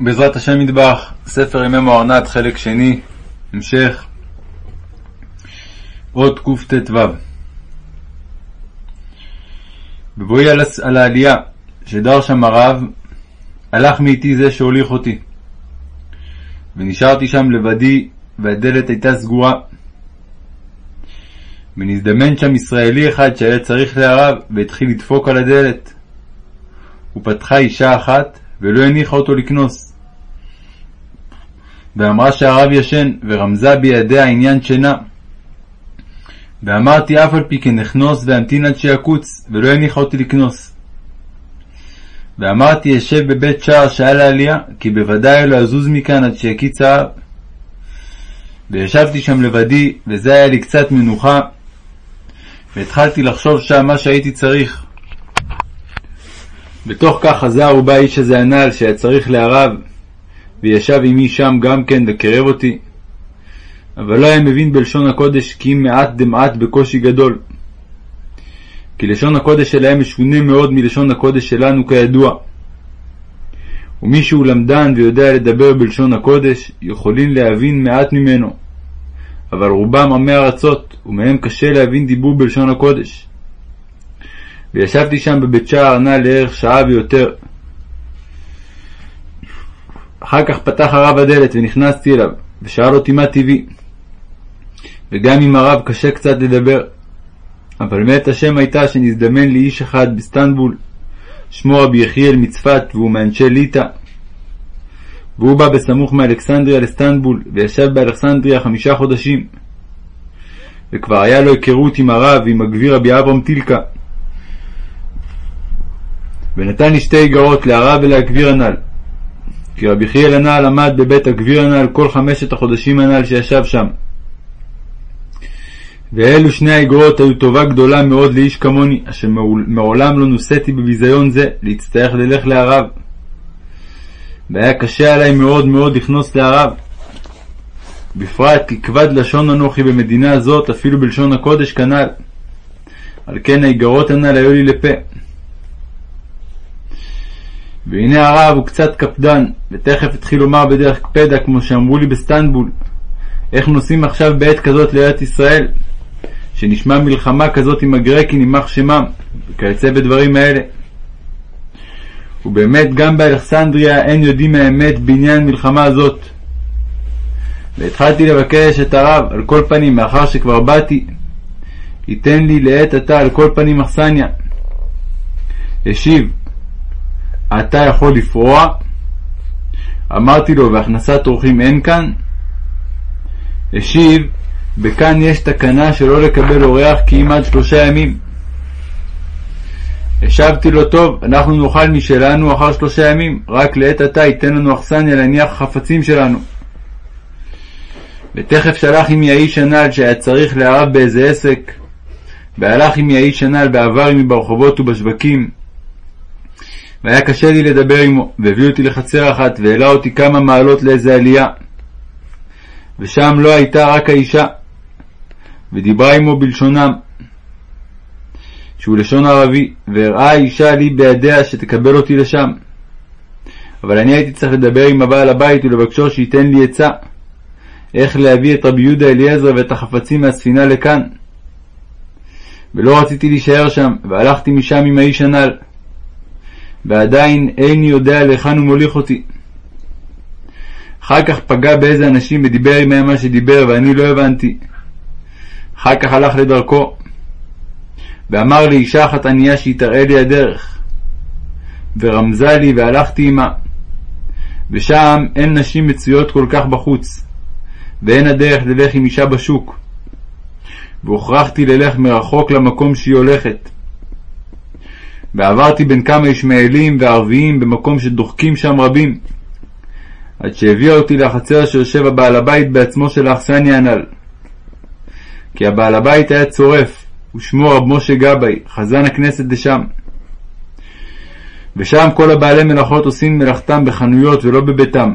בעזרת השם מטבח, ספר ימי מוארנת, חלק שני, המשך, עוד קט"ו. בבואי על, על העלייה שדר שם הרב, הלך מאיתי זה שהוליך אותי. ונשארתי שם לבדי, והדלת הייתה סגורה. ונזדמן שם ישראלי אחד שהיה צריך להרב, והתחיל לדפוק על הדלת. ופתחה אישה אחת, ולא הניחה אותו לקנוס. ואמרה שהרב ישן, ורמזה בידיה עניין שינה. ואמרתי אף על פי כן אכנוס ואמתין עד שיקוץ, ולא הניחה אותי לקנוס. ואמרתי אשב בבית שער שהיה לעלייה, כי בוודאי לא אזוז מכאן עד שיקיץ הרב. וישבתי שם לבדי, וזה היה לי קצת מנוחה, והתחלתי לחשוב שם מה שהייתי צריך. בתוך כך חזר ובא האיש הזה הנ"ל שהיה צריך להרב, וישב עמי שם גם כן וקרב אותי. אבל לא היה מבין בלשון הקודש כי אם מעט דמעט בקושי גדול. כי לשון הקודש שלהם משונה מאוד מלשון הקודש שלנו כידוע. ומי שהוא למדן ויודע לדבר בלשון הקודש, יכולים להבין מעט ממנו. אבל רובם עמי ארצות, ומהם קשה להבין דיבור בלשון הקודש. וישבתי שם בבית שער נע לערך שעה ויותר. אחר כך פתח הרב הדלת ונכנסתי אליו, ושאל אותי מה טבעי. וגם עם הרב קשה קצת לדבר. אבל מאת השם הייתה שנזדמן לי איש אחד בסטנבול, שמו רבי יחיאל מצפת, והוא מאנשי ליטא. והוא בא בסמוך מאלכסנדריה לסטנבול, וישב באלכסנדריה חמישה חודשים. וכבר היה לו היכרות עם הרב ועם הגביר רבי אברהם טילקה. ונתן לי שתי איגרות להרב ולהגביר הנ"ל. כי רבי חיאל הנ"ל עמד בבית הגביר הנ"ל כל חמשת החודשים הנ"ל שישב שם. ואלו שני האגרות היו טובה גדולה מאוד לאיש כמוני, אשר מעולם לא נושאתי בביזיון זה, להצטרך ללך לערב. והיה קשה עלי מאוד מאוד לכנוס לערב. בפרט כי כבד לשון אנוכי במדינה זאת, אפילו בלשון הקודש כנ"ל. על כן האיגרות הנ"ל היו לי לפה. והנה הרב הוא קצת קפדן, ותכף התחיל לומר בדרך קפדה, כמו שאמרו לי בסטנבול, איך נוסעים עכשיו בעת כזאת לארץ ישראל, שנשמע מלחמה כזאת עם הגרקים, יימח שמם, וכיוצא בדברים האלה. ובאמת גם באלכסנדריה אין יודעים האמת בעניין מלחמה הזאת. והתחלתי לבקש את הרב, על כל פנים, מאחר שכבר באתי, ייתן לי לעת עתה על כל פנים אכסניה. השיב, אתה יכול לפרוע? אמרתי לו, והכנסת אורחים אין כאן? השיב, בכאן יש תקנה שלא לקבל אורח כי אם עד שלושה ימים. השבתי לו, טוב, אנחנו נאכל משלנו אחר שלושה ימים, רק לעת עתה ייתן לנו אכסניה להניח החפצים שלנו. ותכף שלח עמי האיש הנ"ל שהיה צריך לערב באיזה עסק, והלך עמי האיש הנ"ל בעבר עמי ברחובות ובשווקים, והיה קשה לי לדבר עמו, והביא אותי לחצר אחת, והעלה אותי כמה מעלות לאיזה עלייה. ושם לא הייתה רק האישה, ודיברה עמו בלשונם, שהוא לשון ערבי, והראה האישה לי בידיה שתקבל אותי לשם. אבל אני הייתי צריך לדבר עם הבעל הבית ולבקשו שייתן לי עצה, איך להביא את רבי יהודה אליעזר ואת החפצים מהספינה לכאן. ולא רציתי להישאר שם, והלכתי משם עם האיש הנ"ל. ועדיין איני יודע להיכן הוא מוליך אותי. אחר כך פגע באיזה אנשים ודיבר עמהם מה שדיבר, ואני לא הבנתי. אחר כך הלך לדרכו, ואמר לי אישה אחת ענייה שהיא תראה לי הדרך, ורמזה לי והלכתי עמה. ושם אין נשים מצויות כל כך בחוץ, ואין הדרך ללך עם אישה בשוק. והוכרחתי ללך מרחוק למקום שהיא הולכת. ועברתי בין כמה ישמעאלים וערביים במקום שדוחקים שם רבים, עד שהביאה אותי לחצר שיושב הבעל הבית בעצמו של האכסניה הנ"ל. כי הבעל הבית היה צורף, ושמו רב משה גבאי, חזן הכנסת דשם. ושם כל הבעלי מלאכות עושים מלאכתם בחנויות ולא בביתם.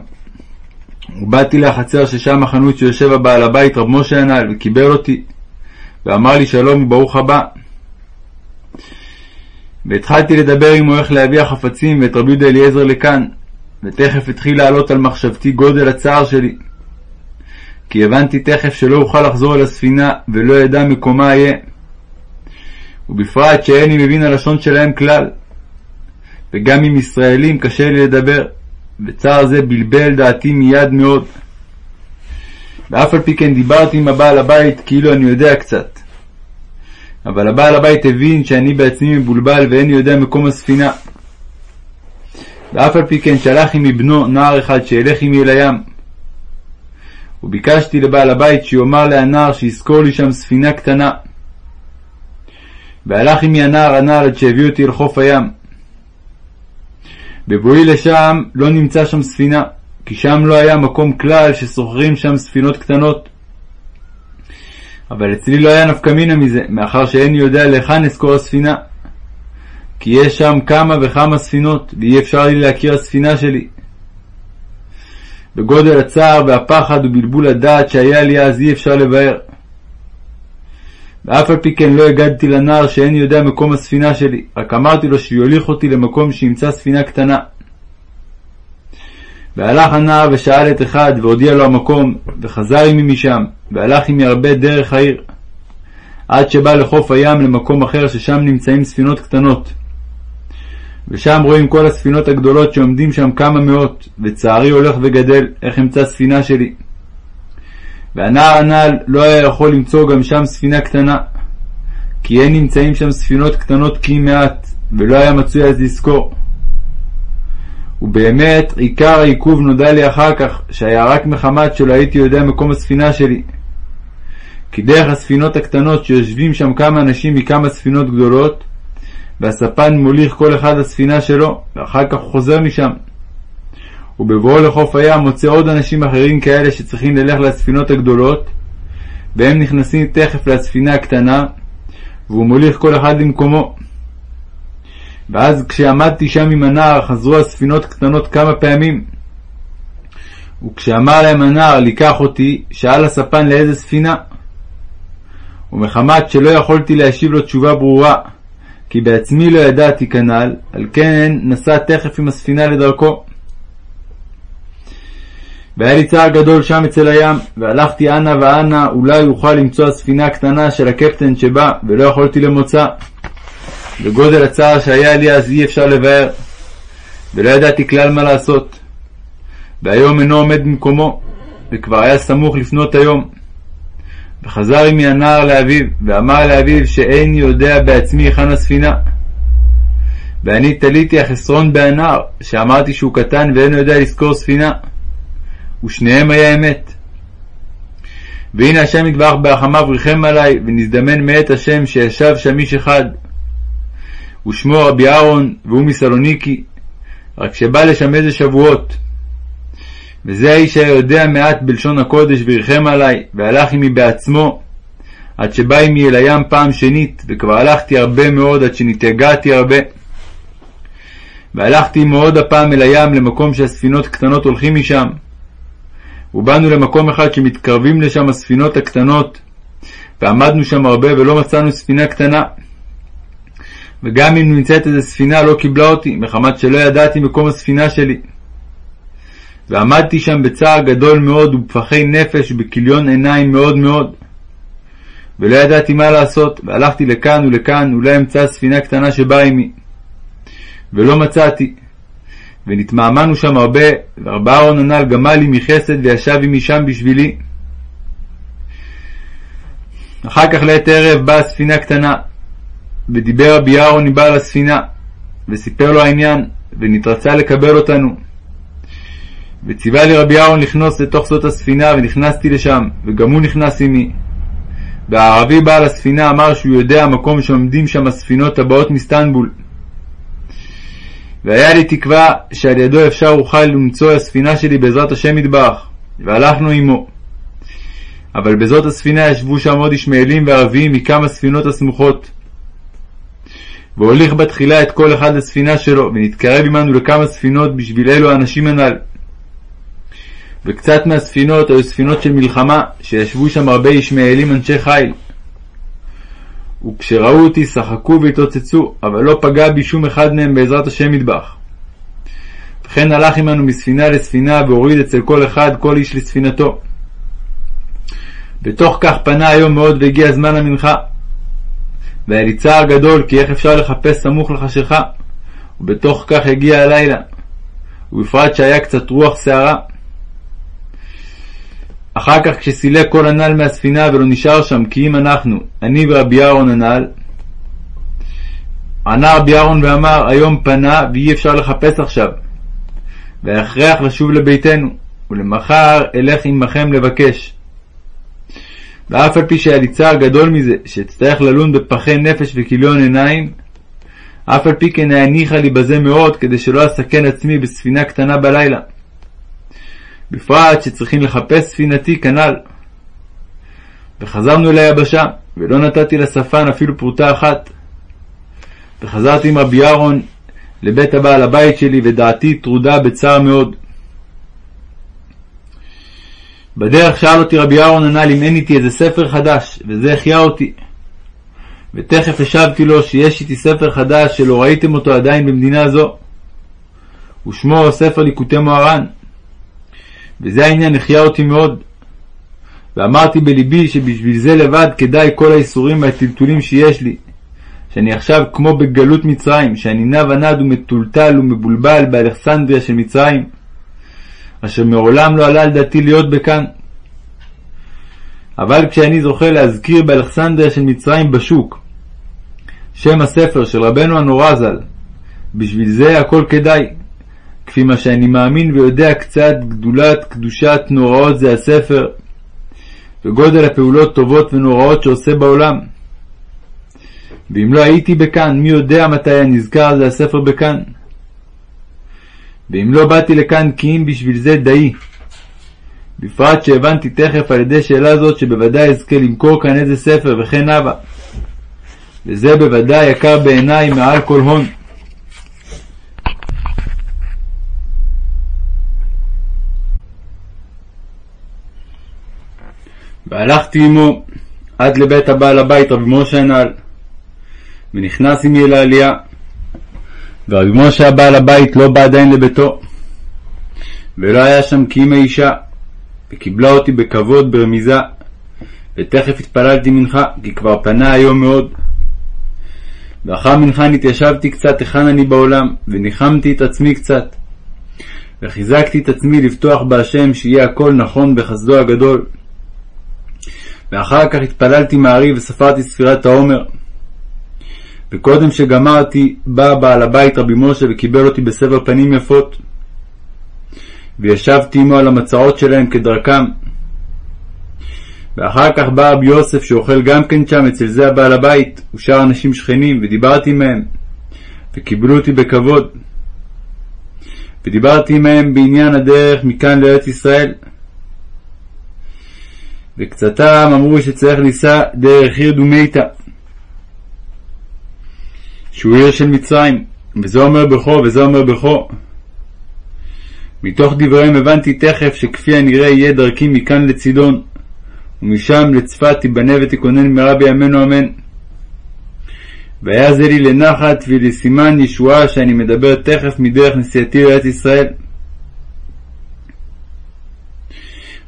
ובאתי לחצר ששם החנות שיושב הבעל הבית רב משה הנ"ל, וקיבל אותי, ואמר לי שלום וברוך הבא. והתחלתי לדבר עמו איך להביא החפצים ואת רבי יהודה אליעזר לכאן, ותכף התחיל לעלות על מחשבתי גודל הצער שלי. כי הבנתי תכף שלא אוכל לחזור אל הספינה, ולא ידע מקומה אהיה. ובפרט שאיני מבין הלשון שלהם כלל. וגם עם ישראלים קשה לי לדבר, וצער זה בלבל דעתי מיד מאוד. ואף על פי כן דיברתי עם הבעל הבית כאילו אני יודע קצת. אבל הבעל הבית הבין שאני בעצמי מבולבל ואיני יודע מקום הספינה. ואף על פי כן שלח עמי בנו נער אחד שילך עמי אל הים. וביקשתי לבעל הבית שיאמר לנער שיזכור לי שם ספינה קטנה. והלך עמי הנער הנעל עד שהביא אותי אל חוף הים. בבואי לשם לא נמצא שם ספינה, כי שם לא היה מקום כלל שסוחרים שם ספינות קטנות. אבל אצלי לא היה נפקא מינה מזה, מאחר שאיני יודע להיכן אזכור הספינה. כי יש שם כמה וכמה ספינות, ואי אפשר לי להכיר הספינה שלי. בגודל הצער והפחד ובלבול הדעת שהיה לי אז אי אפשר לבאר. ואף על פי כן לא הגדתי לנער שאיני יודע מקום הספינה שלי, רק אמרתי לו שיוליך אותי למקום שימצא ספינה קטנה. והלך הנער ושאל את אחד, והודיע לו המקום, וחזר עמי משם, והלך עמי הרבה דרך העיר, עד שבא לחוף הים למקום אחר ששם נמצאים ספינות קטנות. ושם רואים כל הספינות הגדולות שעומדים שם כמה מאות, וצערי הולך וגדל, איך אמצא ספינה שלי. והנער הנ"ל לא היה יכול למצוא גם שם ספינה קטנה, כי אין נמצאים שם ספינות קטנות כי מעט, ולא היה מצוי אז לזכור. ובאמת, עיקר העיכוב נודע לי אחר כך, שהיה רק מחמת שלא הייתי יודע מקום הספינה שלי. כי דרך הספינות הקטנות שיושבים שם כמה אנשים מכמה ספינות גדולות, והספן מוליך כל אחד לספינה שלו, ואחר כך הוא חוזר משם. ובבואו לחוף הים מוצא עוד אנשים אחרים כאלה שצריכים ללך לספינות הגדולות, והם נכנסים תכף לספינה הקטנה, והוא מוליך כל אחד למקומו. ואז כשעמדתי שם עם הנער חזרו הספינות קטנות כמה פעמים. וכשאמר להם הנער לקח אותי, שאל הספן לאיזה ספינה. ומחמת שלא יכולתי להשיב לו תשובה ברורה, כי בעצמי לא ידעתי כנ"ל, על כן נסע תכף עם הספינה לדרכו. והיה לי צער גדול שם אצל הים, והלכתי אנה ואנה, אולי אוכל למצוא הספינה הקטנה של הקפטן שבא, ולא יכולתי למוצא. וגודל הצער שהיה לי אז אי אפשר לבאר, ולא ידעתי כלל מה לעשות. והיום אינו עומד במקומו, וכבר היה סמוך לפנות היום. וחזר עמי הנער לאביו, ואמר לאביו שאין יודע בעצמי היכן הספינה. ואני תליתי החסרון בהנער, שאמרתי שהוא קטן ואינו יודע לזכור ספינה. ושניהם היה אמת. והנה השם יתברך ברחמיו ריחם עלי, ונזדמן מאת השם שישב שם איש אחד. ושמו רבי אהרון, והוא מסלוניקי, רק שבא לשם איזה שבועות. וזה האיש היה יודע מעט בלשון הקודש וריחם עלי, והלך עמי בעצמו, עד שבא עמי אל הים פעם שנית, וכבר הלכתי הרבה מאוד עד שנתייגעתי הרבה. והלכתי עמו עוד הפעם אל הים למקום שהספינות קטנות הולכים משם. ובאנו למקום אחד שמתקרבים לשם הספינות הקטנות, ועמדנו שם הרבה ולא מצאנו ספינה קטנה. וגם אם נמצאת איזו ספינה לא קיבלה אותי, מחמת שלא ידעתי מקום הספינה שלי. ועמדתי שם בצער גדול מאוד ובפחי נפש ובכיליון עיניים מאוד מאוד. ולא ידעתי מה לעשות, והלכתי לכאן ולכאן, אולי אמצא ספינה קטנה שבאה עמי. ולא מצאתי. ונתמהמהנו שם הרבה, ורב אהרון הנ"ל גמל לי מחסד וישב עמי שם בשבילי. אחר כך לעת ערב באה ספינה קטנה, ודיבר רבי אהרון עם בעל הספינה, וסיפר לו העניין, ונתרצה לקבל אותנו. וציווה לי רבי אהרון לכנוס לתוך זאת הספינה, ונכנסתי לשם, וגם הוא נכנס עמי. והערבי בעל הספינה אמר שהוא יודע המקום שעומדים שם הספינות הבאות מסטנבול. והיה לי תקווה שעל ידו אפשר אוכל למצוא הספינה שלי בעזרת השם יתברך, והלכנו עמו. אבל בזאת הספינה ישבו שם עוד ישמעאלים וערבים מכמה ספינות הסמוכות. והוליך בתחילה את כל אחד לספינה שלו, ונתקרב עמנו לכמה ספינות בשביל אלו האנשים הנ"ל. וקצת מהספינות היו ספינות של מלחמה, שישבו שם הרבה ישמעאלים אנשי חיל. וכשראו אותי שחקו והתרוצצו, אבל לא פגע בי שום אחד מהם בעזרת השם מטבח. וכן הלך עמנו מספינה לספינה והוריד אצל כל אחד כל איש לספינתו. בתוך כך פנה היום מאוד והגיע זמן המנחה. והיה לי צער גדול כי איך אפשר לחפש סמוך לחשיכה, ובתוך כך הגיע הלילה, ובפרט שהיה קצת רוח סערה. אחר כך כשסילק כל הנ"ל מהספינה ולא נשאר שם כי אם אנחנו, אני ורבי אהרון הנ"ל, ענה רבי אהרון ואמר היום פנה ואי אפשר לחפש עכשיו, והכרח לשוב לביתנו, ולמחר אלך עמכם לבקש. ואף על פי שהיה לי צער גדול מזה, שאצטרך ללון בפחי נפש וכיליון עיניים, אף על פי כן היה לי בזה מאוד, כדי שלא אסכן עצמי בספינה קטנה בלילה. בפרט שצריכים לחפש ספינתי כנ"ל. וחזרנו אל היבשה, ולא נתתי לשפן אפילו פרוטה אחת. וחזרתי עם רבי אהרון לבית הבעל הבית שלי, ודעתי טרודה בצער מאוד. בדרך שאל אותי רבי אהרון הנ"ל אם אין איתי איזה ספר חדש, וזה החיה אותי. ותכף השבתי לו שיש איתי ספר חדש שלא ראיתם אותו עדיין במדינה זו, ושמו ספר ליקוטי מוהר"ן. וזה העניין החיה אותי מאוד. ואמרתי בלבי שבשביל זה לבד כדאי כל האיסורים והטלטולים שיש לי, שאני עכשיו כמו בגלות מצרים, שאני נע ונד ומטולטל ומבולבל באלכסנדריה של מצרים, אשר מעולם לא עלה על דעתי להיות בכאן. אבל כשאני זוכה להזכיר באלכסנדריה של מצרים בשוק, שם הספר של רבנו הנורא ז"ל, בשביל זה הכל כדאי, כפי מה שאני מאמין ויודע קצת גדולת קדושת נוראות זה הספר, וגודל הפעולות טובות ונוראות שעושה בעולם. ואם לא הייתי בכאן, מי יודע מתי היה נזכר זה הספר בכאן. ואם לא באתי לכאן כי אם בשביל זה די. בפרט שהבנתי תכף על ידי שאלה זאת שבוודאי אזכה למכור כאן איזה ספר וכן הווה. וזה בוודאי יקר בעיניי מעל כל הון. והלכתי עמו עד לבית הבעל הבית רבי משה הנ"ל, ונכנס עמי אל העלייה. ורבי משה הבעל הבית לא בא עדיין לביתו, ולא היה שם כי אם האישה, וקיבלה אותי בכבוד ברמיזה, ותכף התפללתי מנחה, כי כבר פנה היום מאוד. ואחר מנחה נתיישבתי קצת היכן אני בעולם, וניחמתי את עצמי קצת, וחיזקתי את עצמי לפתוח בהשם שיהיה הכל נכון בחסדו הגדול. ואחר כך התפללתי מערי וספרתי ספירת העומר. וקודם שגמרתי, בא בעל הבית רבי משה וקיבל אותי בסבר פנים יפות. וישבתי עמו על המצעות שלהם כדרכם. ואחר כך בא רבי יוסף שאוכל גם כן שם אצל זה הבעל הבית ושאר אנשים שכנים ודיברתי עמהם וקיבלו אותי בכבוד. ודיברתי עמהם בעניין הדרך מכאן לארץ ישראל. וקצתם אמרו שצריך לנסוע דרך עיר דומיתא, שהוא עיר של מצרים, וזה אומר בכו וזה אומר בכו. מתוך דבריהם הבנתי תכף שכפי הנראה יהיה דרכי מכאן לצידון, ומשם לצפת תיבנה ותכונן במהרה בימינו אמן. והיה זה לי לנחת ולסימן ישועה שאני מדבר תכף מדרך נסיעתי לארץ ישראל.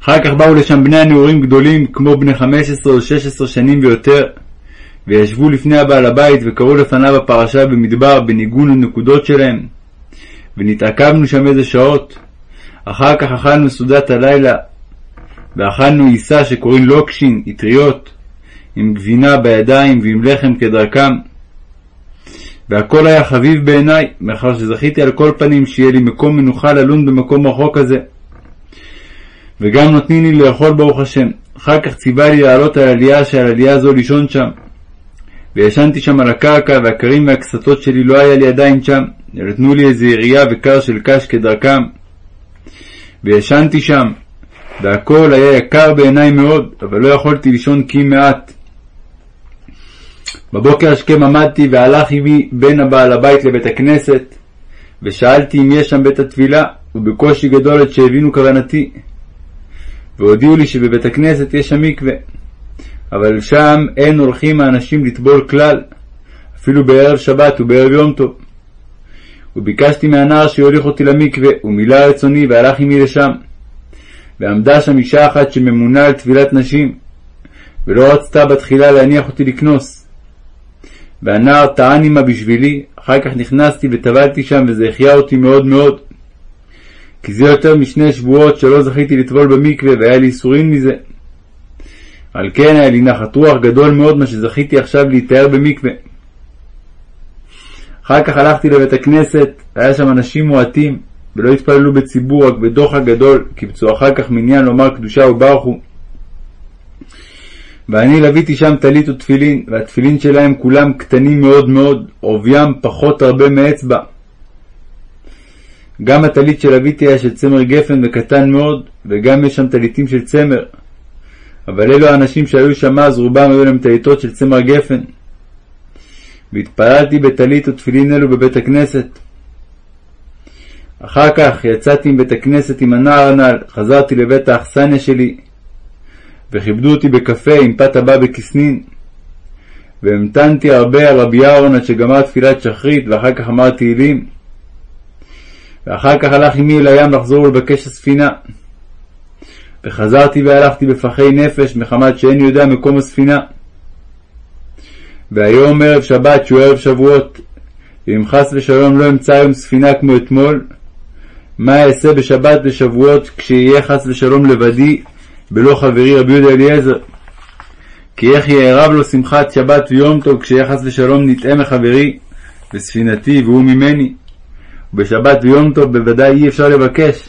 אחר כך באו לשם בני הנעורים גדולים, כמו בני חמש עשרה או שש עשרה שנים ויותר, וישבו לפני הבעל הבית וקראו לפניו הפרשה במדבר בניגון לנקודות שלהם. ונתעכבנו שם איזה שעות. אחר כך אכלנו סעודת הלילה, ואכלנו עיסה שקוראים לוקשין, אטריות, עם גבינה בידיים ועם לחם כדרכם. והכל היה חביב בעיניי, מאחר שזכיתי על כל פנים שיהיה לי מקום מנוחה ללון במקום רחוק הזה. וגם נותנים לי לאכול ברוך השם. אחר כך ציווה לי לעלות על עלייה שעל עלייה זו לישון שם. וישנתי שם על הקרקע, והכרים והקסתות שלי לא היה לי עדיין שם, נתנו לי איזה ירייה וקר של קש כדרכם. וישנתי שם, והכל היה יקר בעיניי מאוד, אבל לא יכולתי לישון כי מעט. בבוקר השכם עמדתי והלך עמי בין הבעל הבית לבית הכנסת, ושאלתי אם יש שם בית התפילה, ובקושי גדול עד שהבינו כוונתי. והודיעו לי שבבית הכנסת יש שם מקווה, אבל שם אין הולכים האנשים לטבול כלל, אפילו בערב שבת ובערב יום טוב. וביקשתי מהנער שיוליך אותי למקווה, ומילא רצוני והלך עמי לשם. ועמדה שם אישה אחת שממונה על טבילת נשים, ולא רצתה בתחילה להניח אותי לקנוס. והנער טען עמה בשבילי, אחר כך נכנסתי וטבלתי שם, וזה החיה אותי מאוד מאוד. כי זה יותר משני שבועות שלא זכיתי לטבול במקווה, והיה לי ייסורים מזה. על כן היה לי נחת רוח גדול מאוד מה שזכיתי עכשיו להתאר במקווה. אחר כך הלכתי לבית הכנסת, היה שם אנשים מועטים, ולא התפללו בציבור, רק בדוח הגדול, קיבצו אחר כך מניין לומר קדושה וברכו. ואני לוויתי שם טלית ותפילין, והתפילין שלהם כולם קטנים מאוד מאוד, עוביים פחות הרבה מאצבע. גם הטלית שלוויתי היה של צמר גפן וקטן מאוד, וגם יש שם טליתים של צמר. אבל אלו האנשים שהיו שם אז, רובם היו להם טליתות של צמר גפן. והתפללתי בטלית ותפילין אלו בבית הכנסת. אחר כך יצאתי מבית הכנסת עם הנער הנ"ל, חזרתי לבית האכסניה שלי, וכיבדו אותי בקפה עם פת הבא בכסנין. והמתנתי הרבה על רבי אהרון עד שגמר תפילת שחרית, ואחר כך אמר תהילים. ואחר כך הלך עמי אל הים לחזור ולבקש הספינה. וחזרתי והלכתי בפחי נפש, מחמת שאין יודע מקום הספינה. והיום ערב שבת, שהוא ערב שבועות, ואם חס ושלום לא אמצא היום ספינה כמו אתמול, מה אעשה בשבת ושבועות כשיהיה חס ושלום לבדי, בלא חברי רבי יהודה אליעזר? כי איך יערב לו שמחת שבת ויום טוב כשיהיה חס ושלום נטעה מחברי וספינתי והוא ממני? ובשבת ויום טוב בוודאי אי אפשר לבקש.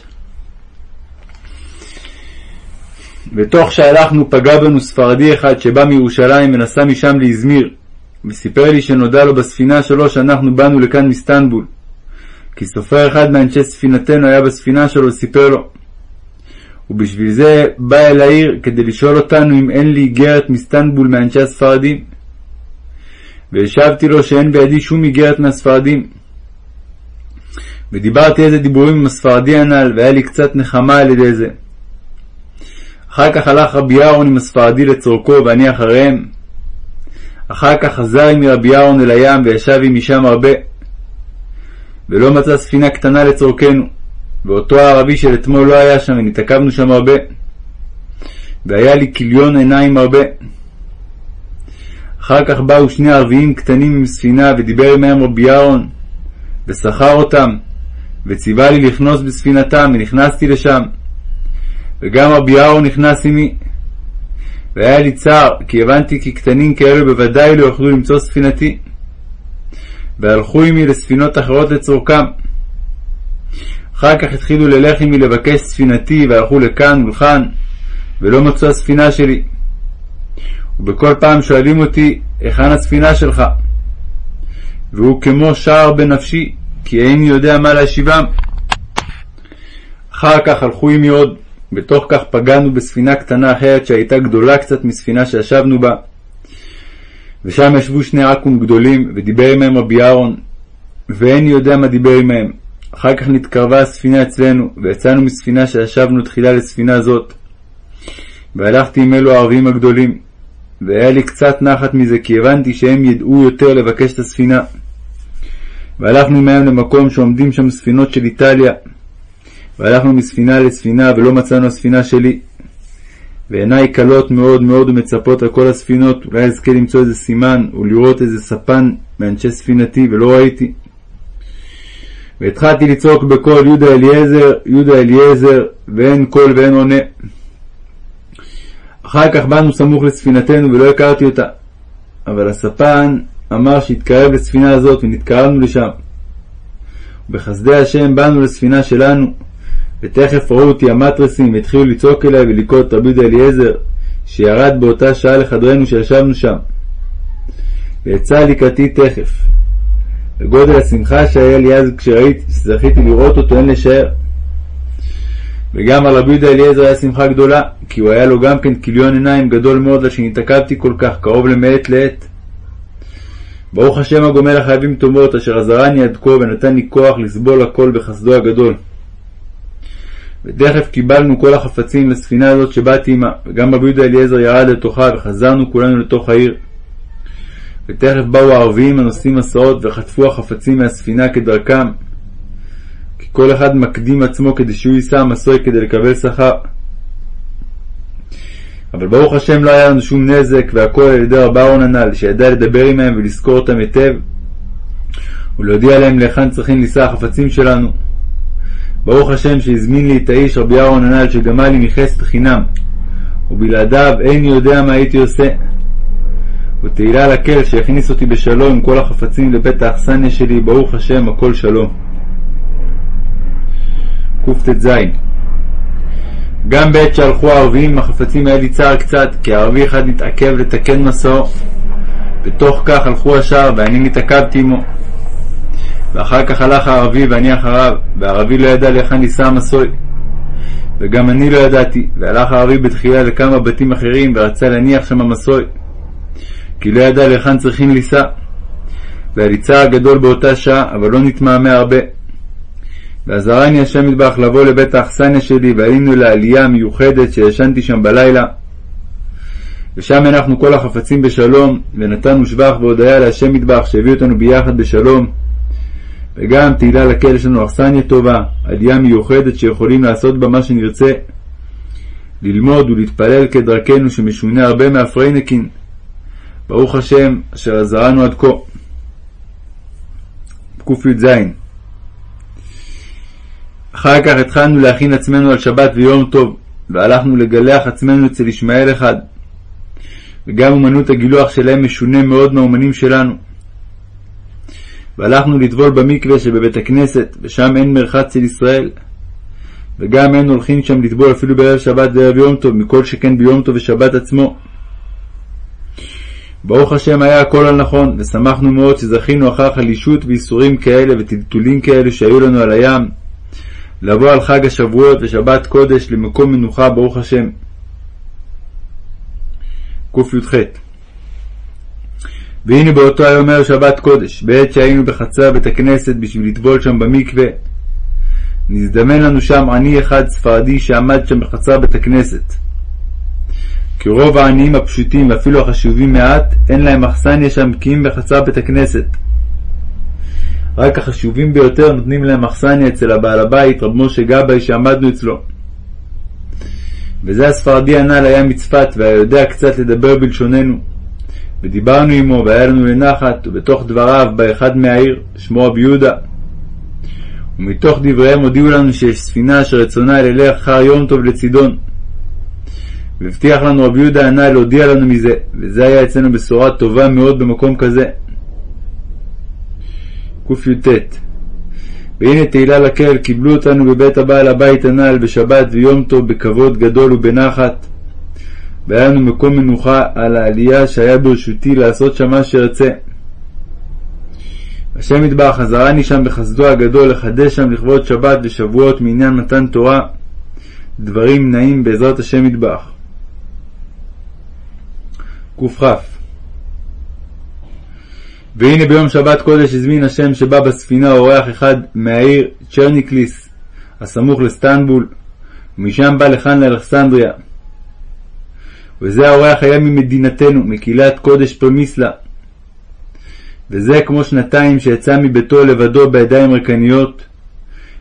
ותוך שהלכנו פגע בנו ספרדי אחד שבא מירושלים ונסע משם לאזמיר, וסיפר לי שנודע לו בספינה שלו שאנחנו באנו לכאן מסטנבול. כי סופר אחד מאנשי ספינתנו היה בספינה שלו וסיפר לו. ובשביל זה בא אל העיר כדי לשאול אותנו אם אין לי איגרת מסטנבול מאנשי הספרדים. והשבתי לו שאין בידי שום איגרת מהספרדים. ודיברתי איזה דיבורים עם הספרדי הנ"ל, והיה לי קצת נחמה על ידי זה. אחר כך הלך רבי אהרון עם הספרדי לצורכו, ואני אחריהם. אחר כך חזר עמי רבי אהרון אל הים, וישב עמי שם הרבה. ולא מצא ספינה קטנה לצורכנו. ואותו הערבי של אתמול לא היה שם, ונתעכבנו שם הרבה. והיה לי כליון עיניים הרבה. אחר כך באו שני ערביים קטנים עם ספינה, ודיבר עמהם רבי אהרון, ושכר אותם, וציווה לי לכנוס בספינתם, ונכנסתי לשם. וגם רבי אהרון נכנס עמי. והיה לי צער, כי הבנתי כי קטנים כאלו בוודאי לא יוכלו למצוא ספינתי. והלכו עמי לספינות אחרות לצורכם. אחר כך התחילו ללך עמי לבקש ספינתי, והלכו לכאן ולכאן, ולא מצאו הספינה שלי. ובכל פעם שואלים אותי, היכן הספינה שלך? והוא כמו שער בנפשי, כי איני יודע מה להשיבם. אחר כך הלכו עמי עוד, בתוך כך פגענו בספינה קטנה אחרת שהייתה גדולה קצת מספינה שישבנו בה. ושם ישבו שני עכו"ם גדולים, ודיבר עמהם רבי אהרון, ואיני יודע מה דיבר עמהם. אחר כך נתקרבה הספינה אצלנו, ויצאנו מספינה שישבנו תחילה לספינה זאת. והלכתי עם אלו הערבים הגדולים, והיה לי קצת נחת מזה, כי הבנתי שהם ידעו יותר לבקש את הספינה. והלכנו מהם למקום שעומדים שם ספינות של איטליה, והלכנו מספינה לספינה, ולא מצאנו הספינה שלי. ועיניי כלות מאוד מאוד ומצפות על כל הספינות, אולי אזכה למצוא איזה סימן, ולראות איזה ספן מאנשי ספינתי, ולא ראיתי. והתחלתי לצעוק בקול יהודה אליעזר, יהודה אליעזר, ואין קול ואין עונה. אחר כך באנו סמוך לספינתנו ולא הכרתי אותה. אבל הספן אמר שהתקרב לספינה הזאת ונתקרבנו לשם. בחסדי השם באנו לספינה שלנו, ותכף ראו אותי המטרסים והתחילו לצעוק אליי ולקרוא את רבי יהודה אליעזר, שירד באותה שעה לחדרנו שישבנו שם. ויצא לקראתי תכף. וגודל השמחה שהיה לי אז כשראיתי, שזכיתי לראות אותו אין לשער. וגם על רבי יהודה אליעזר היה שמחה גדולה, כי הוא היה לו גם כן כיליון עיניים גדול מאוד לשנתעכבתי כל כך, קרוב למעת לעת. ברוך השם הגומל החייבים טובות, אשר עזרני עד כה ונתן לי כוח לסבול הכל בחסדו הגדול. ותכף קיבלנו כל החפצים לספינה הזאת שבאתי עמה, וגם רבי יהודה אליעזר ירד לתוכה, וחזרנו כולנו לתוך העיר. ותכף באו הערביים הנושאים מסעות, וחטפו החפצים מהספינה כדרכם, כי כל אחד מקדים עצמו כדי שהוא יישא המסוי כדי לקבל שכר. אבל ברוך השם לא היה לנו שום נזק, והכל על ידי רב אהרון הנ"ל, שידע לדבר עמהם ולזכור אותם היטב, ולהודיע להם להיכן צריכים לישא החפצים שלנו. ברוך השם שהזמין לי את האיש רבי אהרון הנ"ל שגמל לי מחסד חינם, ובלעדיו איני יודע מה הייתי עושה. ותהילה לקל שהכניס אותי בשלום עם כל החפצים לבית האכסניה שלי, ברוך השם הכל שלום. קט"ז גם בעת שהלכו הערבים החפצים היה לי צער קצת, כי ערבי אחד התעכב לתקן מסעו. בתוך כך הלכו השאר, ואני נתעכבתי עמו. ואחר כך הלך הערבי ואני אחריו, והערבי לא ידע להיכן נישא המסוי. וגם אני לא ידעתי, והלך הערבי בתחילה לכמה בתים אחרים, ורצה להניח שם המסוי. כי לא ידע להיכן צריכים לישא. והיה לי צער גדול באותה שעה, אבל לא נתמהמה הרבה. ועזרני השם מטבח לבוא לבית האכסניה שלי, ועלינו לעלייה מיוחדת שישנתי שם בלילה. ושם הנחנו כל החפצים בשלום, ונתנו שבח והודיה להשם מטבח שהביא אותנו ביחד בשלום. וגם תהילה לקהל יש לנו אכסניה טובה, עלייה מיוחדת שיכולים לעשות בה מה שנרצה. ללמוד ולהתפלל כדרכנו שמשונה הרבה מאפרינקין. ברוך השם אשר עזרנו עד כה. קי"ז אחר כך התחלנו להכין עצמנו על שבת ויום טוב, והלכנו לגלח עצמנו אצל ישמעאל אחד. וגם אומנות הגילוח שלהם משונה מאוד מהאומנים שלנו. והלכנו לטבול במקווה שבבית הכנסת, ושם אין מרחץ של ישראל. וגם אין הולכים שם לטבול אפילו בערב שבת וערב יום טוב, מכל שכן ביום טוב ושבת עצמו. ברוך השם היה הכל על נכון, ושמחנו מאוד שזכינו אחר חלישות וייסורים כאלה וטלטולים כאלה שהיו לנו על הים, לבוא על חג השבועות ושבת קודש למקום מנוחה, ברוך השם. קי"ח והנה באותו היום ערב שבת קודש, בעת שהיינו בחצר בית הכנסת בשביל לטבול שם במקווה, נזדמן לנו שם עני אחד ספרדי שעמד שם בחצר בית הכנסת. כי רוב העניים הפשוטים ואפילו החשובים מעט, אין להם אכסניה שם בקיאים בחצר בית הכנסת. רק החשובים ביותר נותנים להם אכסניה אצל הבעל הבית, רב משה גבאי, שעמדנו אצלו. וזה הספרדי הנ"ל היה מצפת, והיה יודע קצת לדבר בלשוננו. ודיברנו עמו, והיה לנו לנחת, ובתוך דבריו בא אחד מהעיר, שמו רבי יהודה. ומתוך דבריהם הודיעו לנו שיש ספינה אשר רצונה ללך אחר יום טוב לצידון. והבטיח לנו רבי יהודה הנ"ל להודיע לנו מזה, וזה היה אצלנו בשורה טובה מאוד במקום כזה. קי"ט והנה תהילה לקהל קיבלו אותנו בבית הבעל הבית הנ"ל בשבת ויום טוב בכבוד גדול ובנחת. והיה לנו מקום מנוחה על העלייה שהיה ברשותי לעשות שם מה שארצה. השם יתברך חזרני שם בחסדו הגדול לחדש שם לכבוד שבת ושבועות מעניין מתן תורה דברים נעים בעזרת השם יתברך. קכ והנה ביום שבת קודש הזמין השם שבא בספינה אורח אחד מהעיר צ'רניקליס, הסמוך לסטנבול, ומשם בא לכאן לאלכסנדריה. וזה האורח היה ממדינתנו, מקהילת קודש פרמיסלה. וזה כמו שנתיים שיצא מביתו לבדו בידיים ריקניות,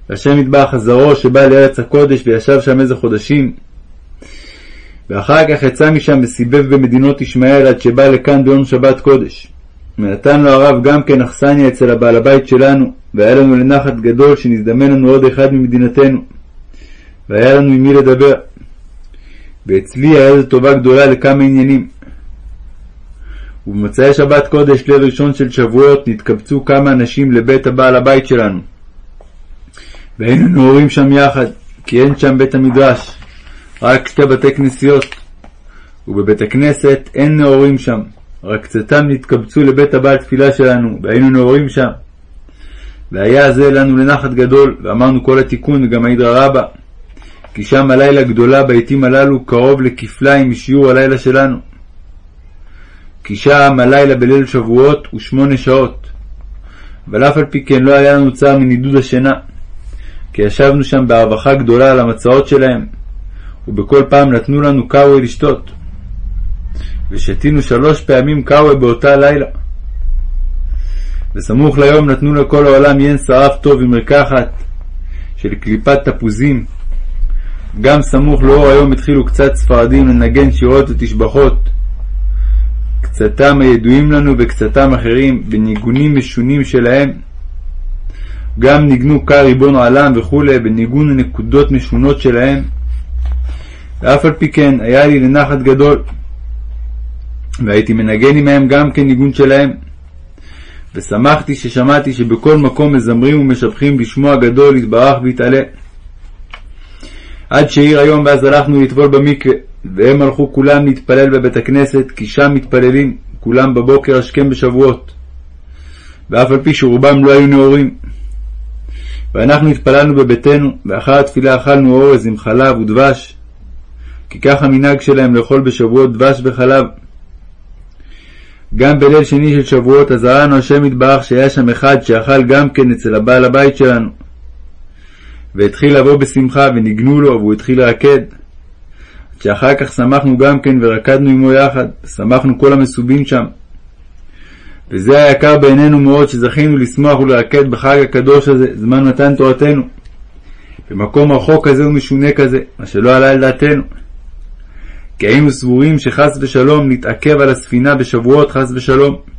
והשם יתברך עזרו שבא לארץ הקודש וישב שם איזה חודשים. ואחר כך יצא משם וסיבב במדינות ישמעאל עד שבא לכאן ביום שבת קודש. ונתן לו הרב גם כן אכסניה אצל הבעל הבית שלנו, והיה לנו לנחת גדול שנזדמן לנו עוד אחד ממדינתנו, והיה לנו עם מי לדבר. ואצלי היה איזו טובה גדולה לכמה עניינים. ובמוצאי שבת קודש, ליל ראשון של שבועות, נתקבצו כמה אנשים לבית הבעל הבית שלנו. והיינו נעורים שם יחד, כי אין שם בית המדרש, רק שתי בתי כנסיות, ובבית הכנסת אין נעורים שם, רק צאתם נתקבצו לבית הבעל תפילה שלנו, והיינו נעורים שם. והיה זה לנו לנחת גדול, ואמרנו כל התיקון וגם הידרא רבה, כי שם הלילה גדולה בעתים הללו קרוב לכפליים משיעור הלילה שלנו. כי שם הלילה בליל שבועות הוא שמונה שעות, אבל אף על פי כן לא היה לנו צער מנידוד השינה, כי ישבנו שם בהרווחה גדולה על המצעות שלהם, ובכל פעם נתנו לנו קאווי לשתות. ושתינו שלוש פעמים קאווה באותה לילה. וסמוך ליום נתנו לכל העולם יין שרף טוב עם מרקחת, של קליפת תפוזים. גם סמוך לאור היום התחילו קצת ספרדים לנגן שירות ותשבחות. קצתם הידועים לנו וקצתם אחרים, בניגונים משונים שלהם. גם ניגנו קר ריבון העולם וכולי, בניגון הנקודות משונות שלהם. ואף על פי כן היה לי לנחת גדול, והייתי מנגן עמהם גם כן ניגון שלהם. ושמחתי ששמעתי שבכל מקום מזמרים ומשבחים בשמו הגדול יתברך ויתעלה. עד שהעיר היום ואז הלכנו לטבול במקווה, והם הלכו כולם להתפלל בבית הכנסת, כי שם מתפללים, כולם בבוקר השכם בשבועות. ואף על פי שרובם לא היו נאורים. ואנחנו התפללנו בביתנו, ואחר התפילה אכלנו אורז עם חלב ודבש, כי כך המנהג שלהם לאכול בשבועות דבש וחלב. גם בליל שני של שבועות עזרנו השם יתברך שהיה שם אחד שאכל גם כן אצל הבעל הבית שלנו. והתחיל לבוא בשמחה וניגנו לו והוא התחיל לרקד. שאחר כך שמחנו גם כן ורקדנו עמו יחד, שמחנו כל המסובים שם. וזה היה יקר בעינינו מאוד שזכינו לשמוח ולרקד בחג הקדוש הזה, זמן מתן תורתנו. במקום רחוק כזה ומשונה כזה, מה שלא עלה על דעתנו. כי היינו סבורים שחס ושלום נתעכב על הספינה בשבועות חס ושלום.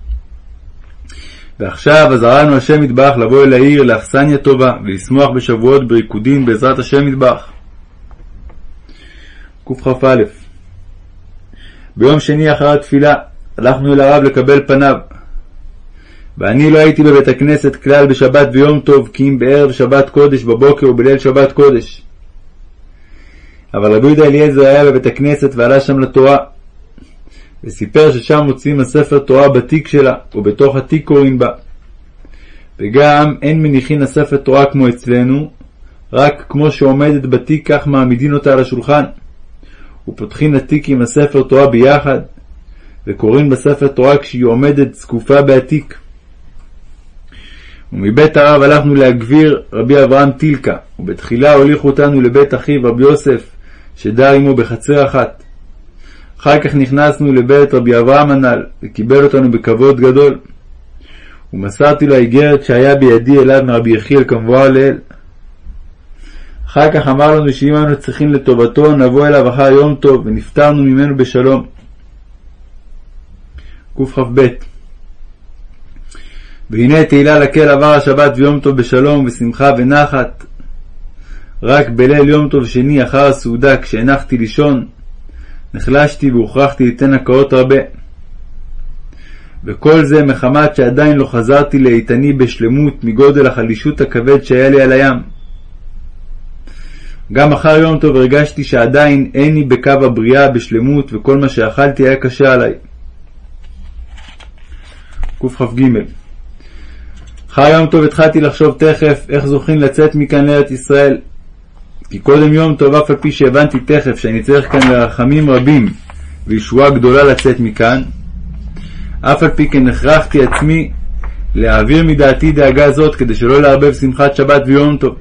ועכשיו עזרנו השם מטבח לבוא אל העיר לאכסניה טובה ולשמוח בשבועות בריקודים בעזרת השם מטבח. קכ"א ביום שני אחר התפילה הלכנו אל הרב לקבל פניו. ואני לא הייתי בבית הכנסת כלל בשבת ויום טוב כי אם בערב שבת קודש בבוקר ובליל שבת קודש. אבל רבי יהודה אליעזר היה בבית הכנסת ועלה שם לתורה. וסיפר ששם מוצאים הספר תורה בתיק שלה, ובתוך התיק קוראים בה. וגם אין מניחין הספר תורה כמו אצלנו, רק כמו שעומדת בתיק כך מעמידין אותה על השולחן. ופותחין התיק עם הספר תורה ביחד, וקוראים בספר תורה כשהיא עומדת זקופה בעתיק. ומבית הרב הלכנו להגביר רבי אברהם טילקה, ובתחילה הוליכו אותנו לבית אחיו רבי יוסף, שדר עמו בחצר אחת. אחר כך נכנסנו לבית רבי אברהם הנ"ל, וקיבל אותנו בכבוד גדול. ומסרתי לו האיגרת שהיה בידי אליו מרבי יחיאל כמבואר לעיל. אחר כך אמר לנו שאם אנו צריכים לטובתו, נבוא אליו אחר יום טוב, ונפטרנו ממנו בשלום. קכ"ב והנה תהילה לקהל עבר השבת ויום טוב בשלום ובשמחה ונחת. רק בליל יום טוב שני אחר הסעודה, כשהנחתי לישון, נחלשתי והוכרחתי ליתן הקאות הרבה. וכל זה מחמת שעדיין לא חזרתי לאיתני בשלמות מגודל החלישות הכבד שהיה לי על הים. גם אחר יום טוב הרגשתי שעדיין איני בקו הבריאה בשלמות וכל מה שאכלתי היה קשה עליי. קכ"ג אחר יום טוב התחלתי לחשוב תכף איך זוכים לצאת מכאן לארץ ישראל. כי קודם יום טוב, אף על פי שהבנתי תכף שאני צריך כאן לרחמים רבים וישועה גדולה לצאת מכאן, אף על פי כן הכרחתי עצמי להעביר מדעתי דאגה זאת כדי שלא לערבב שמחת שבת ויום טוב.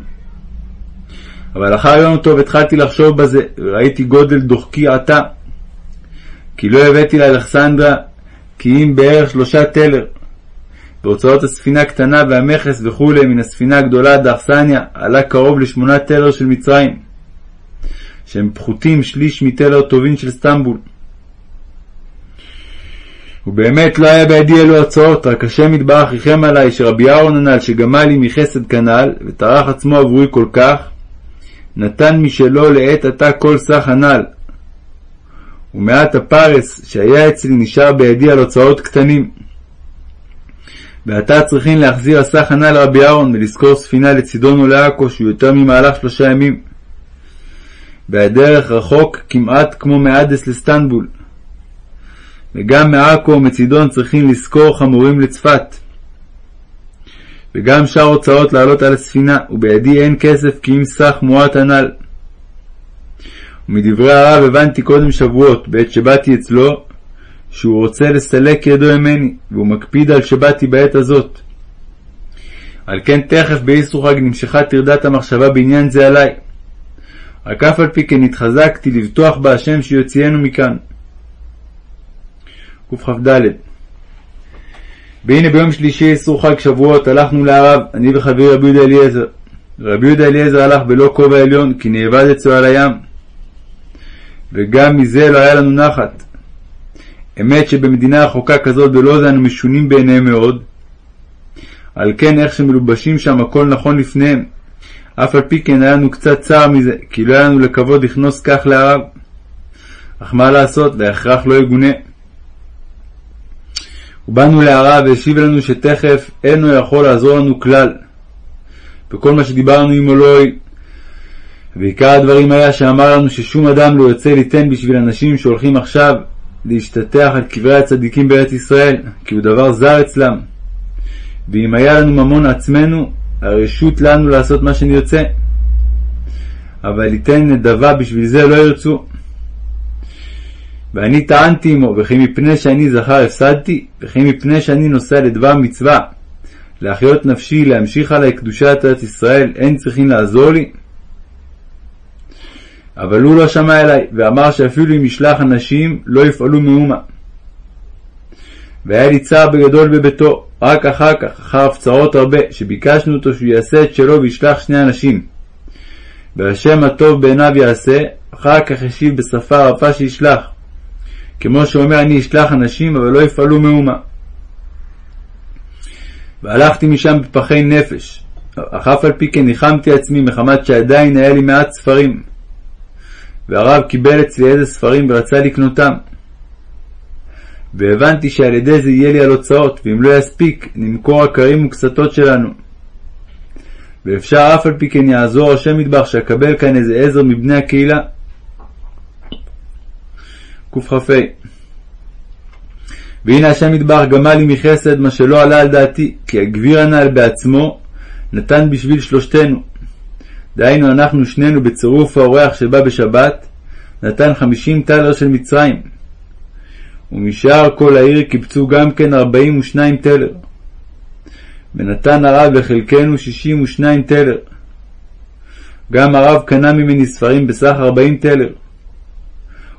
אבל אחר יום טוב התחלתי לחשוב בזה, וראיתי גודל דוחקי עתה. כי לא הבאתי לאלכסנדרה כי אם בערך שלושה טלר. והוצאות הספינה קטנה והמכס וכולי מן הספינה הגדולה דאכסניה עלה קרוב לשמונה טלר של מצרים, שהם פחותים שליש מטלר טובין של סטמבול. ובאמת לא היה בידי אלו הצעות, רק השם יתברך ריחם עלי, שרבי אהרון הנ"ל, שגמל לי מחסד כנ"ל, וטרח עצמו עבורי כל כך, נתן משלו לעת עתה כל סך הנ"ל. ומעט הפרס שהיה אצלי נשאר בידי על הוצאות קטנים. ועתה צריכים להחזיר הסך הנ"ל לרבי אהרון ולשכור ספינה לצידון או לעכו שהוא יותר ממהלך שלושה ימים. והדרך רחוק כמעט כמו מאדס לסטנבול. וגם מעכו ומצידון צריכים לשכור חמורים לצפת. וגם שאר הוצאות לעלות על הספינה, ובידי אין כסף כי אם סך מועט הנ"ל. ומדברי הרב הבנתי קודם שבועות, בעת שבאתי אצלו, שהוא רוצה לסלק ידו ממני, והוא מקפיד על שבאתי בעת הזאת. על כן תכף באיסור חג נמשכה טרדת המחשבה בעניין זה עלי. רק אף על פי כן התחזקתי לבטוח בהשם שיוציאנו מכאן. קכ"ד והנה ביום שלישי איסור חג שבועות הלכנו לערב, אני וחברי רבי יהודה אליעזר. רבי יהודה אליעזר הלך בלא כובע עליון, כי נאבד אצלו על הים. וגם מזה לא היה לנו נחת. אמת שבמדינה רחוקה כזאת בלא אנו משונים בעיניהם מאוד. על כן איך שמלובשים שם הכל נכון לפניהם. אף על פי כן היה לנו קצת צער מזה, כי לא היה לנו לכבוד לכנוס כך לערב. אך מה לעשות, וההכרח לא יגונה. ובאנו לערב והשיב לנו שתכף אינו יכול לעזור לנו כלל. וכל מה שדיברנו עמו לא הועיל. ועיקר הדברים היה שאמר לנו ששום אדם לא יוצא ליתן בשביל אנשים שהולכים עכשיו להשתטח על קברי הצדיקים בארץ ישראל, כי הוא דבר זר אצלם. ואם היה לנו ממון עצמנו, הרשות לנו לעשות מה שנרצה. אבל ליתן נדבה בשביל זה לא ירצו. ואני טענתי עמו, וכי מפני שאני זכר הפסדתי, וכי מפני שאני נוסע לדבר מצווה, להחיות נפשי, להמשיך עלי קדושת ארץ ישראל, אין צריכים לעזור לי? אבל הוא לא שמע אליי, ואמר שאפילו אם ישלח אנשים, לא יפעלו מאומה. והיה לי צער בגדול בביתו, רק אחר כך, אחר הפצרות הרבה, שביקשנו אותו שהוא יעשה את שלו וישלח שני אנשים. והשם הטוב בעיניו יעשה, אחר כך השיב בשפה רפה שישלח. כמו שאומר אני אשלח אנשים, אבל לא יפעלו מאומה. והלכתי משם בפחי נפש, אך אף על פי כן ניחמתי עצמי מחמת שעדיין היה לי מעט ספרים. והרב קיבל אצלי איזה ספרים ורצה לקנותם. והבנתי שעל ידי זה יהיה לי על הוצאות, ואם לא יספיק, נמכור עקרים וקסתות שלנו. ואפשר אף על פי כן יעזור השם מטבח שאקבל כאן איזה עזר מבני הקהילה. קכ"ה והנה השם מטבח גמל לי מחסד מה שלא עלה על דעתי, כי הגביר הנ"ל בעצמו נתן בשביל שלושתנו. דהיינו אנחנו שנינו בצירוף האורח שבא בשבת, נתן חמישים טלר של מצרים. ומשאר כל העיר קיבצו גם כן ארבעים ושניים טלר. ונתן הרב לחלקנו שישים ושניים טלר. גם הרב קנה ממני ספרים בסך ארבעים טלר.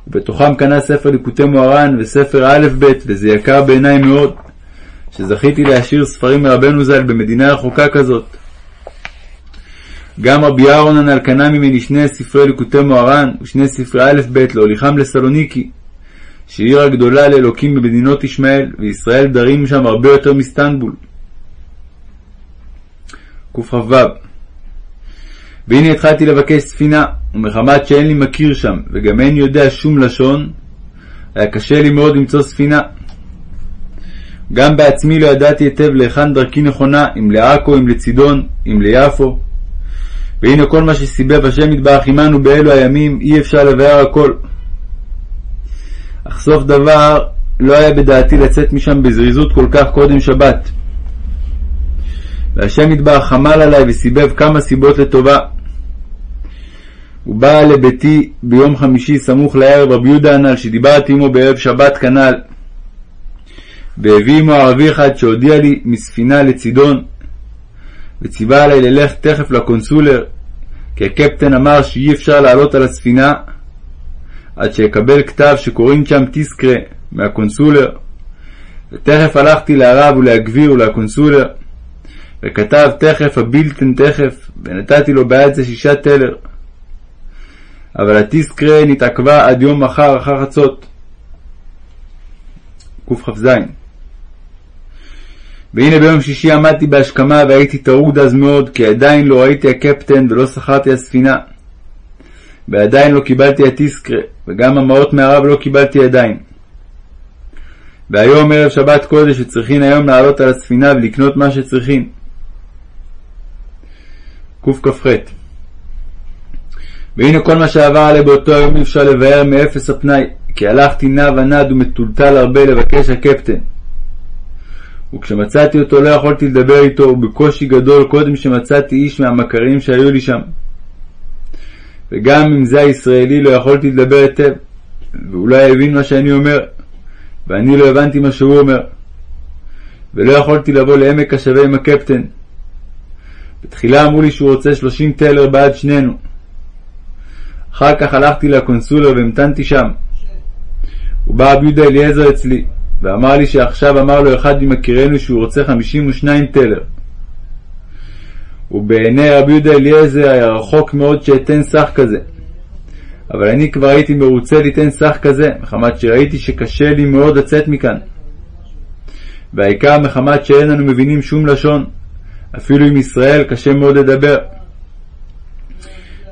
ובתוכם קנה ספר ליקוטי מוהר"ן וספר א' ב', וזה יקר בעיניי מאוד, שזכיתי להשאיר ספרים מרבנו ז"ל במדינה רחוקה כזאת. גם רבי אהרון הנ"ל קנה ממני שני ספרי ליקוטי מוהר"ן ושני ספרי א' ב' להוליכם לסלוניקי, שעיר הגדולה לאלוקים במדינות ישמעאל, וישראל דרים שם הרבה יותר מסטנבול. קכ"ו והנה התחלתי לבקש ספינה, ומחמת שאין לי מכיר שם, וגם אין יודע שום לשון, היה קשה לי מאוד למצוא ספינה. גם בעצמי לא ידעתי היטב להיכן דרכי נכונה, אם לעכו, אם לצידון, אם ליפו. והנה כל מה שסיבב השם יתברך עמנו באלו הימים, אי אפשר לבאר הכל. אך סוף דבר, לא היה בדעתי לצאת משם בזריזות כל כך קודם שבת. והשם יתברך חמל עלי וסיבב כמה סיבות לטובה. הוא בא לביתי ביום חמישי סמוך לערב רבי יהודה הנ"ל שדיברתי עמו בערב שבת כנ"ל. והביא עמו ערבי אחד שהודיע לי מספינה לצידון, וציווה עלי ללך תכף לקונסולר, כי הקפטן אמר שאי אפשר לעלות על הספינה עד שיקבל כתב שקוראים שם טיסקרה מהקונסולר. ותכף הלכתי לערב ולהגביר ולקונסולר, וכתב תכף הבילטן תכף, ונתתי לו בעד זה שישה טלר. אבל הטיסקרה נתעכבה עד יום מחר אחר חצות. קכ"ז והנה ביום שישי עמדתי בהשכמה והייתי טרוד אז מאוד, כי עדיין לא ראיתי הקפטן ולא שכרתי הספינה. ועדיין לא קיבלתי הטיסקרה, וגם המעות מהרב לא קיבלתי עדיין. והיום ערב שבת קודש וצריכין היום לעלות על הספינה ולקנות מה שצריכין. קכ"ח והנה כל מה שעבר עלי באותו היום אי אפשר לבאר מאפס הפנאי, כי הלכתי נע ונד ומטולטל הרבה לבקש הקפטן. וכשמצאתי אותו לא יכולתי לדבר איתו, ובקושי גדול קודם שמצאתי איש מהמכרים שהיו לי שם. וגם עם זה הישראלי לא יכולתי לדבר היטב, ואולי הבין מה שאני אומר, ואני לא הבנתי מה שהוא אומר. ולא יכולתי לבוא לעמק השווה עם הקפטן. בתחילה אמרו לי שהוא רוצה שלושים טלר בעד שנינו. אחר כך הלכתי לקונסולר והמתנתי שם. ובא רבי יהודה אליעזר אצלי, ואמר לי שעכשיו אמר לו אחד ממכירינו שהוא רוצה חמישים ושניים טלר. ובעיני רבי יהודה אליעזר היה רחוק מאוד שאתן סך כזה. אבל אני כבר הייתי מרוצה ליתן סך כזה, מחמת שראיתי שקשה לי מאוד לצאת מכאן. והעיקר מחמת שאין אנו מבינים שום לשון, אפילו עם ישראל קשה מאוד לדבר.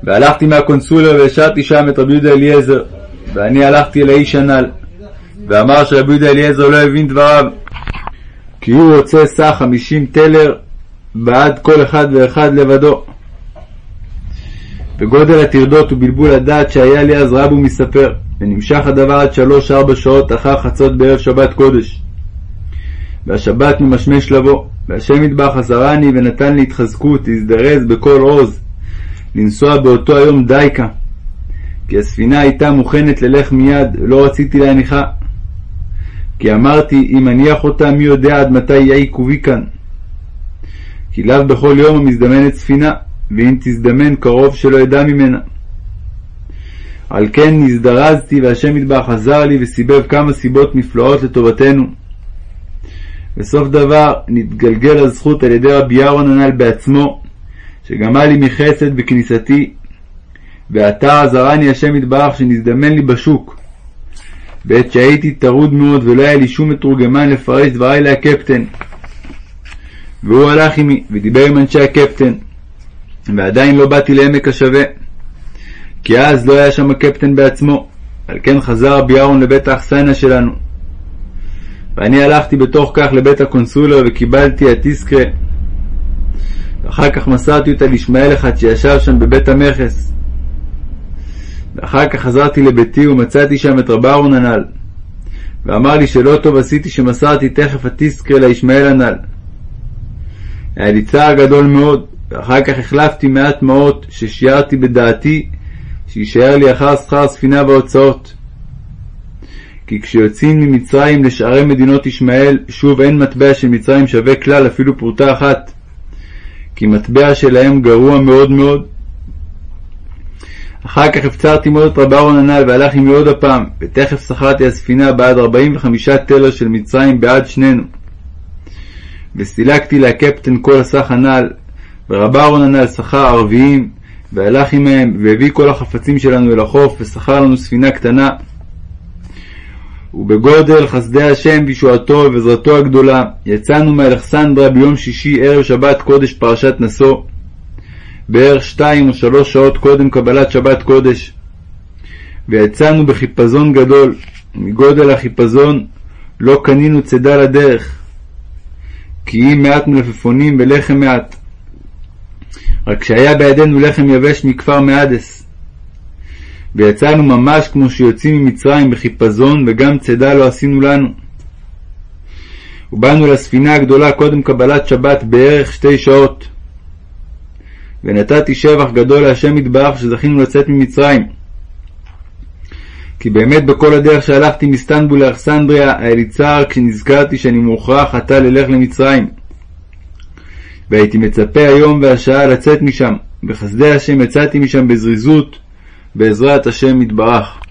והלכתי מהקונסוליה והשארתי שם את רבי יהודה אליעזר, ואני הלכתי אל האיש הנ"ל, ואמר שרבי יהודה אליעזר לא הבין דבריו, כי הוא רוצה סך חמישים טלר בעד כל אחד ואחד לבדו. וגודל הטרדות ובלבול הדעת שהיה לי אז רב הוא מספר, ונמשך הדבר עד שלוש-ארבע שעות אחר חצות בערב שבת קודש. והשבת ממשמש לבוא, והשם ידבח עזרני ונתן לי התחזקות, להזדרז בכל עוז, לנסוע באותו היום דייקה, כי הספינה הייתה מוכנת ללך מיד, לא רציתי להניחה. כי אמרתי, אם אניח אותה, מי יודע עד מתי יהיה עיכובי כאן. כי לאו בכל יום המזדמנת ספינה, ואם תזדמן קרוב שלא אדע ממנה. על כן נזדרזתי, והשם ידבח עזר לי וסיבב כמה סיבות נפלאות לטובתנו. בסוף דבר נתגלגל הזכות על ידי רבי אהרון הנ"ל בעצמו, שגמל לי מחסד בכניסתי, ועתה עזרני השם יתברך שנזדמן לי בשוק. בעת שהייתי טרוד מאוד ולא היה לי שום מתורגמן לפרש דבריי להקפטן. והוא הלך עמי ודיבר עם אנשי הקפטן, ועדיין לא באתי לעמק השווה, כי אז לא היה שם הקפטן בעצמו, על כן חזר רבי אהרון לבית האכסניה שלנו. ואני הלכתי בתוך כך לבית הקונסולר וקיבלתי הטיסקרה. ואחר כך מסרתי אותה לישמעאל אחד שישב שם בבית המכס. ואחר כך חזרתי לביתי ומצאתי שם את רב אהרון הנ"ל. ואמר לי שלא טוב עשיתי שמסרתי תכף הטיסקרה לישמעאל הנ"ל. היה לי צער גדול מאוד, ואחר כך החלפתי מעט מעות ששיערתי בדעתי שיישאר לי אחר שכר ספינה והוצאות. כי כשיוצאים ממצרים לשערי מדינות ישמעאל, שוב אין מטבע של מצרים שווה כלל אפילו פרוטה אחת, כי מטבע שלהם גרוע מאוד מאוד. אחר כך הפצרתי מאוד את רב אהרון הנ"ל והלך עמי עוד הפעם, ותכף שכרתי הספינה בעד ארבעים וחמישה טלר של מצרים בעד שנינו. וסילקתי לקפטן כל הסך הנ"ל, ורב אהרון הנ"ל שכר ערביים, והלך עמהם, והביא כל החפצים שלנו אל החוף, ושכר לנו ספינה קטנה. ובגודל חסדי השם וישועתו ובעזרתו הגדולה, יצאנו מאלכסנדרה ביום שישי ערב שבת קודש פרשת נשוא, בערך שתיים או שלוש שעות קודם קבלת שבת קודש. ויצאנו בחיפזון גדול, ומגודל החיפזון לא קנינו צידה לדרך, כי אם מעט מלפפונים ולחם מעט. רק שהיה בידינו לחם יבש מכפר מהדס. ויצאנו ממש כמו שיוצאים ממצרים בחיפזון, וגם צידה לא עשינו לנו. ובאנו לספינה הגדולה קודם קבלת שבת בערך שתי שעות. ונתתי שבח גדול להשם יתברך שזכינו לצאת ממצרים. כי באמת בכל הדרך שהלכתי מסטנבול לאכסנדריה היה לי צער כשנזכרתי שאני מוכרח עתה ללך למצרים. והייתי מצפה היום והשעה לצאת משם, בחסדי השם יצאתי משם בזריזות, בעזרת השם יתברך.